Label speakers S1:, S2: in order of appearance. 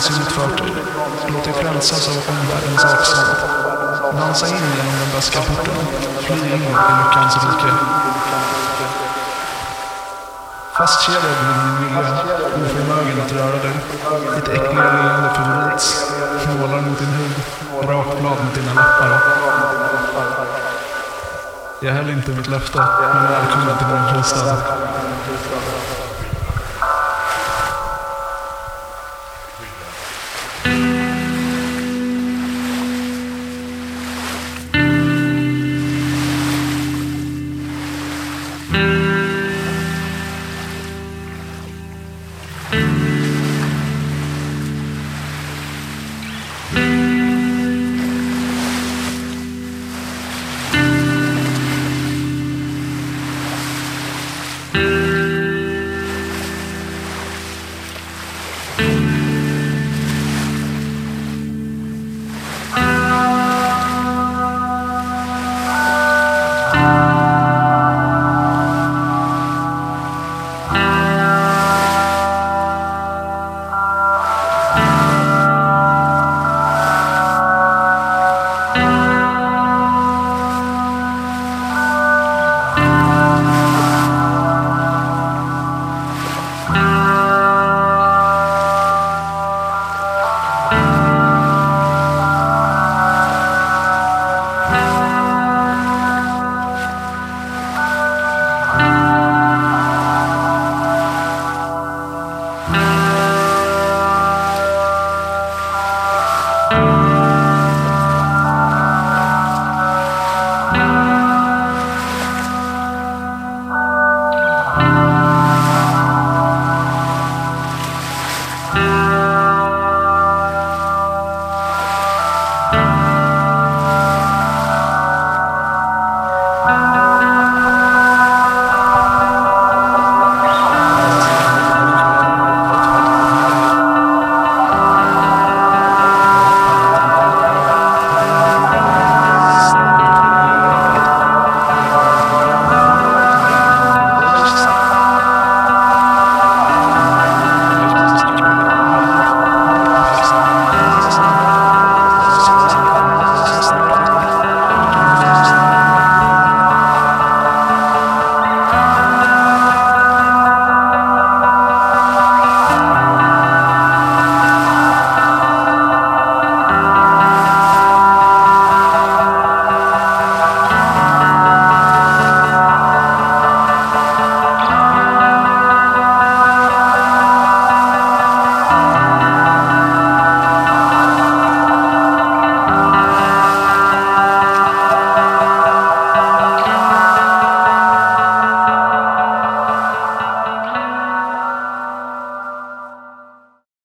S1: någonsin utfört dig. Låt dig frälsas av omvärldens avstånd. Dansa in genom den beska porten. Fly in i lyckans rike. Fastkedjad vid min vilja, oförmögen att röra dig. Ditt äckliga leende förvrids, nålar mot din hud, rakblad mot dina läppar. Jag höll inte mitt löfte, men välkommen till min fristad. thank mm -hmm. you